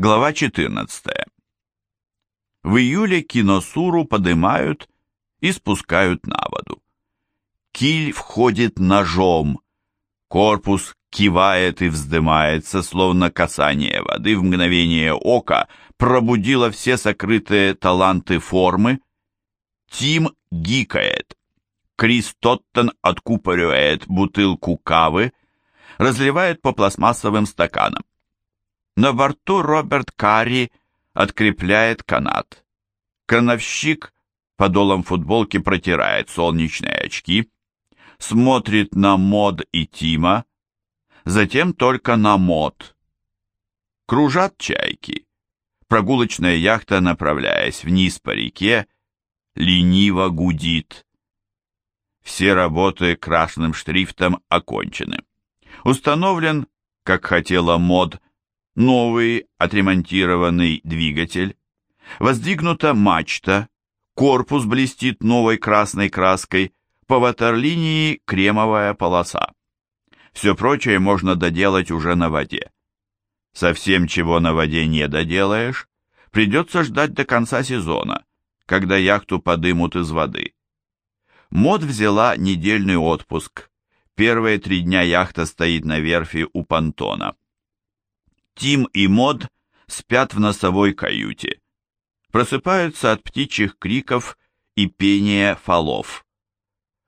Глава 14. В июле киносуру поднимают и спускают на воду. Киль входит ножом, корпус кивает и вздымается, словно касание воды в мгновение ока пробудило все сокрытые таланты формы. Тим гикает. Крис Тоттен откупоривает бутылку кавы, разливает по пластмассовым стаканам. На борту Роберт Карри открепляет канат. Крановщик подолом футболки протирает солнечные очки, смотрит на Мод и Тима, затем только на Мод. Кружат чайки. Прогулочная яхта, направляясь вниз по реке, лениво гудит. Все работы красным шрифтом окончены. Установлен, как хотела Мод, новый отремонтированный двигатель. Воздвигнута мачта, корпус блестит новой красной краской, по ватерлинии кремовая полоса. Все прочее можно доделать уже на воде. Совсем чего на воде не доделаешь, придется ждать до конца сезона, когда яхту подымут из воды. Мод взяла недельный отпуск. Первые три дня яхта стоит на верфи у понтона. Тим и Мод спят в носовой каюте. Просыпаются от птичьих криков и пения фалов.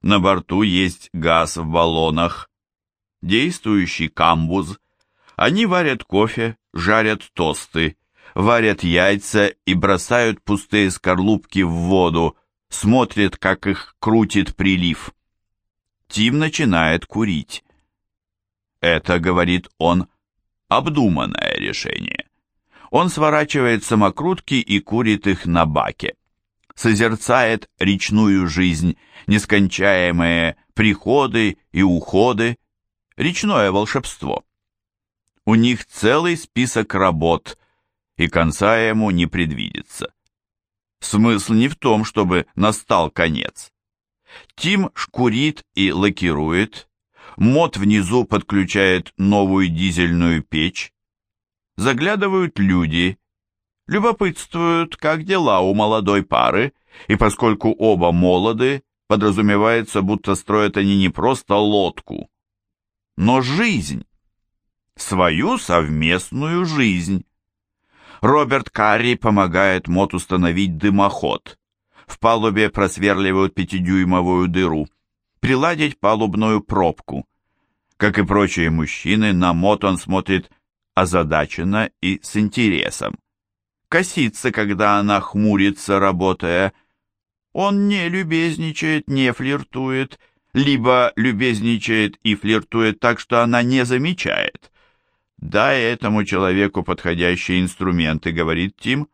На борту есть газ в баллонах, действующий камбуз. Они варят кофе, жарят тосты, варят яйца и бросают пустые скорлупки в воду, смотрит, как их крутит прилив. Тим начинает курить. Это, говорит он, обдуманное решение. Он сворачивает самокрутки и курит их на баке. Созерцает речную жизнь, нескончаемые приходы и уходы, речное волшебство. У них целый список работ, и конца ему не предвидится. Смысл не в том, чтобы настал конец. Тим шкурит и лакирует, Мод внизу подключает новую дизельную печь. Заглядывают люди, любопытствуют, как дела у молодой пары, и поскольку оба молоды, подразумевается, будто строят они не просто лодку, но жизнь, свою совместную жизнь. Роберт Карри помогает Мот установить дымоход. В палубе просверливают пятидюймовую дыру. Приладить палубную пробку. Как и прочие мужчины, на Мот он смотрит озадаченно и с интересом. Косится, когда она хмурится, работая. Он не любезничает, не флиртует, либо любезничает и флиртует так, что она не замечает. «Дай этому человеку подходящие инструменты», — говорит Тим.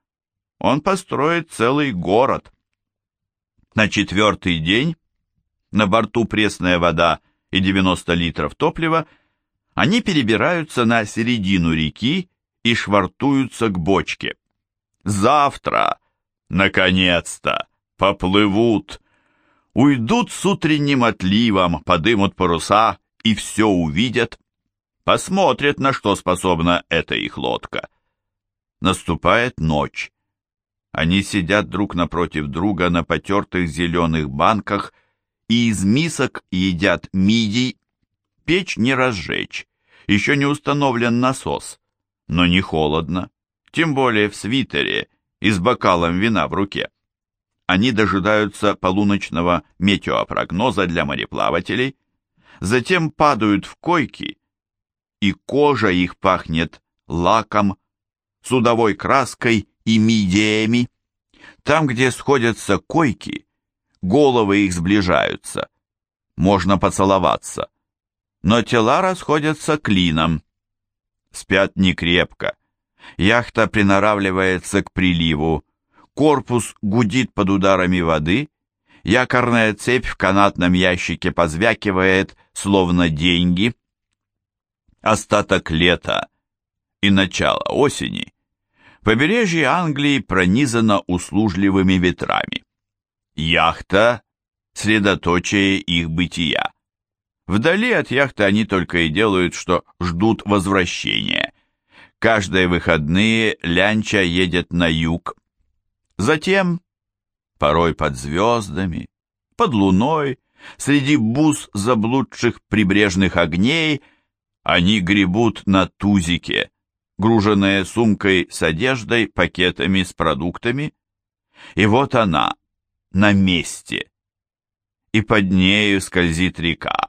«Он построит целый город». На четвертый день на борту пресная вода и 90 литров топлива, они перебираются на середину реки и швартуются к бочке. Завтра, наконец-то, поплывут, уйдут с утренним отливом, подымут паруса и все увидят. Посмотрят, на что способна эта их лодка. Наступает ночь. Они сидят друг напротив друга на потертых зеленых банках и из мисок едят мидий. Печь не разжечь, еще не установлен насос, но не холодно, тем более в свитере и с бокалом вина в руке. Они дожидаются полуночного метеопрогноза для мореплавателей, затем падают в койки и кожа их пахнет лаком, судовой краской и мидиями. Там, где сходятся койки, головы их сближаются. Можно поцеловаться. Но тела расходятся клином. Спят не крепко. Яхта приноравливается к приливу. Корпус гудит под ударами воды. Якорная цепь в канатном ящике позвякивает, словно деньги остаток лета и начало осени, побережье Англии пронизано услужливыми ветрами. Яхта – средоточие их бытия. Вдали от яхты они только и делают, что ждут возвращения. Каждые выходные Лянча едет на юг. Затем, порой под звездами, под луной, среди бус заблудших прибрежных огней, они гребут на тузике, груженные сумкой с одеждой, пакетами с продуктами. И вот она, на месте. И под нею скользит река.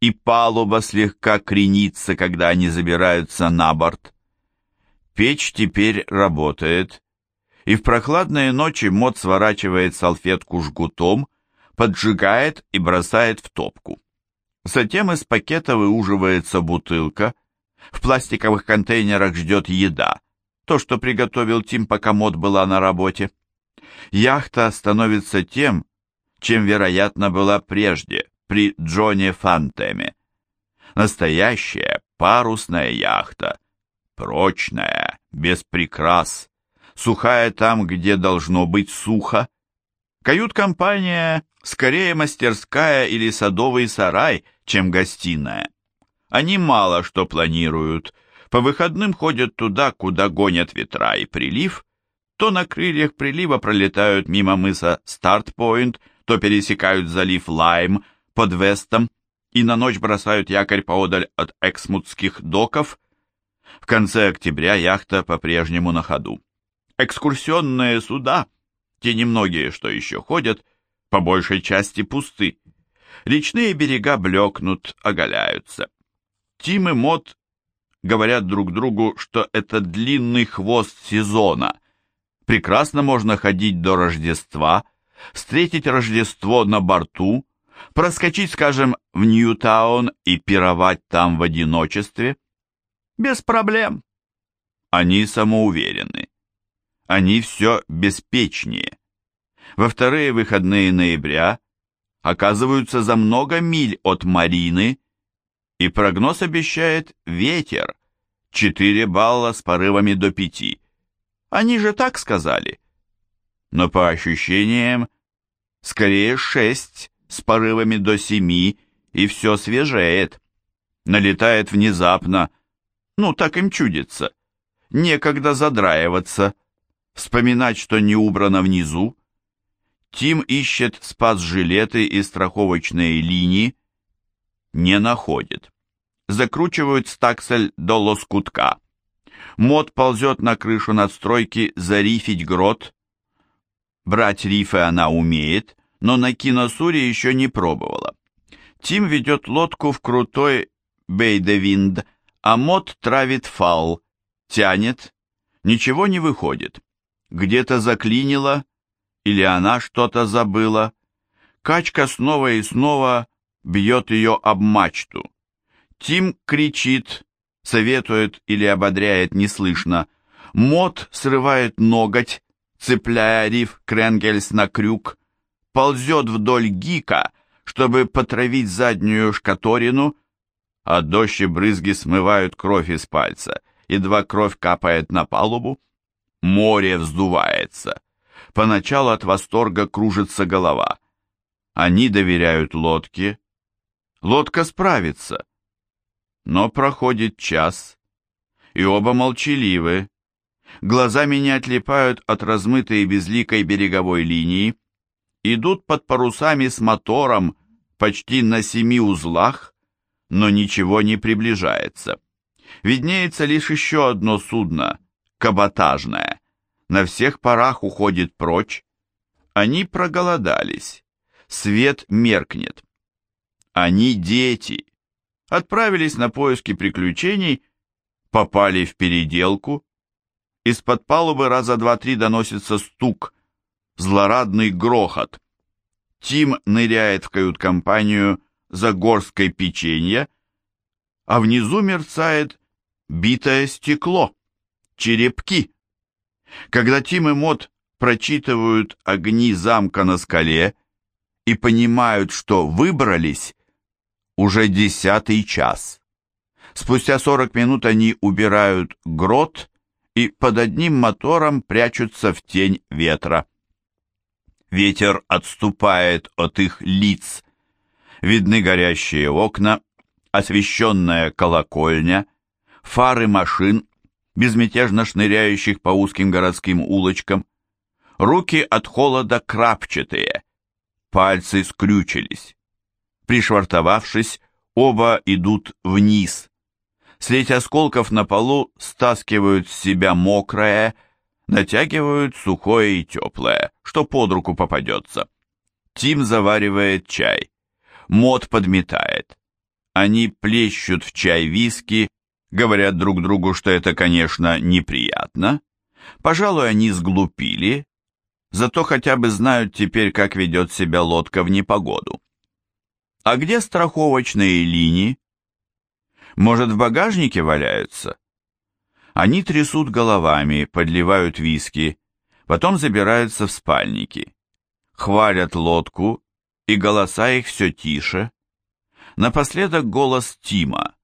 И палуба слегка кренится, когда они забираются на борт. Печь теперь работает, и в прохладные ночи Мот сворачивает салфетку жгутом, поджигает и бросает в топку. Затем из пакета выуживается бутылка, в пластиковых контейнерах ждет еда, то, что приготовил Тим, пока Мот была на работе. Яхта становится тем, чем, вероятно, была прежде, при Джоне Фантеме. Настоящая парусная яхта, прочная, без прикрас, сухая там, где должно быть сухо. Кают-компания скорее мастерская или садовый сарай, чем гостиная. Они мало что планируют. По выходным ходят туда, куда гонят ветра и прилив, то на крыльях прилива пролетают мимо мыса Старт-Пойнт, то пересекают залив Лайм под Вестом и на ночь бросают якорь поодаль от Эксмутских доков. В конце октября яхта по-прежнему на ходу. Экскурсионные суда, те немногие, что еще ходят, по большей части пусты. Речные берега блекнут, оголяются. Тим и Мот говорят друг другу, что это длинный хвост сезона, прекрасно можно ходить до Рождества, встретить Рождество на борту, проскочить, скажем, в Ньютаун и пировать там в одиночестве. Без проблем. Они самоуверены. Они все беспечнее. Во вторые выходные ноября оказываются за много миль от Марины, и прогноз обещает ветер, 4 балла с порывами до 5. Они же так сказали. Но по ощущениям, скорее шесть с порывами до семи, и все свежеет. Налетает внезапно. Ну, так им чудится. Некогда задраиваться. Вспоминать, что не убрано внизу. Тим ищет спас-жилеты и страховочные линии. Не находит. Закручивают стаксель до лоскутка. Мод ползет на крышу надстройки зарифить грот. Брать рифы она умеет, но на киносуре еще не пробовала. Тим ведет лодку в крутой бейдевинд, а Мод травит фал, тянет, ничего не выходит. Где-то заклинило, или она что-то забыла. Качка снова и снова бьет ее об мачту. Тим кричит, советует или ободряет неслышно. Мот срывает ноготь, цепляя риф Кренгельс на крюк, ползет вдоль гика, чтобы потравить заднюю шкаторину, а дождь и брызги смывают кровь из пальца, едва кровь капает на палубу. Море вздувается. Поначалу от восторга кружится голова. Они доверяют лодке. Лодка справится. Но проходит час, и оба молчаливы. Глазами не отлипают от размытой безликой береговой линии, идут под парусами с мотором почти на семи узлах, но ничего не приближается. Виднеется лишь еще одно судно, каботажное. На всех парах уходит прочь. Они проголодались. Свет меркнет. Они дети отправились на поиски приключений, попали в переделку. Из-под палубы раза два-три доносится стук, злорадный грохот. Тим ныряет в кают-компанию за горской печенья, а внизу мерцает битое стекло, черепки. Когда Тим и Мот прочитывают огни замка на скале и понимают, что выбрались, уже десятый час. Спустя сорок минут они убирают грот и под одним мотором прячутся в тень ветра. Ветер отступает от их лиц. Видны горящие окна, освещенная колокольня, фары машин, безмятежно шныряющих по узким городским улочкам. Руки от холода крапчатые, пальцы скрючились. Пришвартовавшись, оба идут вниз. Средь осколков на полу стаскивают с себя мокрое, натягивают сухое и теплое, что под руку попадется. Тим заваривает чай. Мод подметает. Они плещут в чай виски, говорят друг другу, что это, конечно, неприятно. Пожалуй, они сглупили, зато хотя бы знают теперь, как ведет себя лодка в непогоду. А где страховочные линии? Может, в багажнике валяются? Они трясут головами, подливают виски, потом забираются в спальники. Хвалят лодку, и голоса их все тише. Напоследок голос Тима.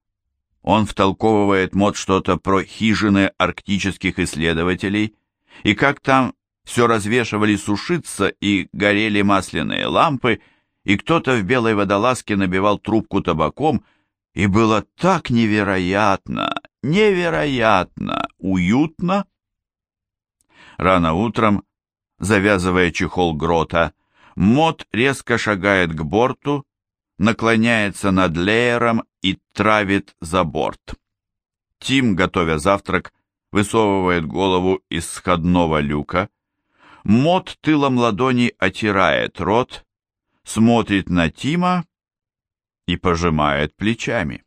Он втолковывает мод что-то про хижины арктических исследователей и как там все развешивали сушиться и горели масляные лампы, и кто-то в белой водолазке набивал трубку табаком, и было так невероятно, невероятно уютно. Рано утром, завязывая чехол грота, Мот резко шагает к борту, наклоняется над леером и травит за борт. Тим, готовя завтрак, высовывает голову из сходного люка. Мот тылом ладони отирает рот, смотрит на Тима и пожимает плечами.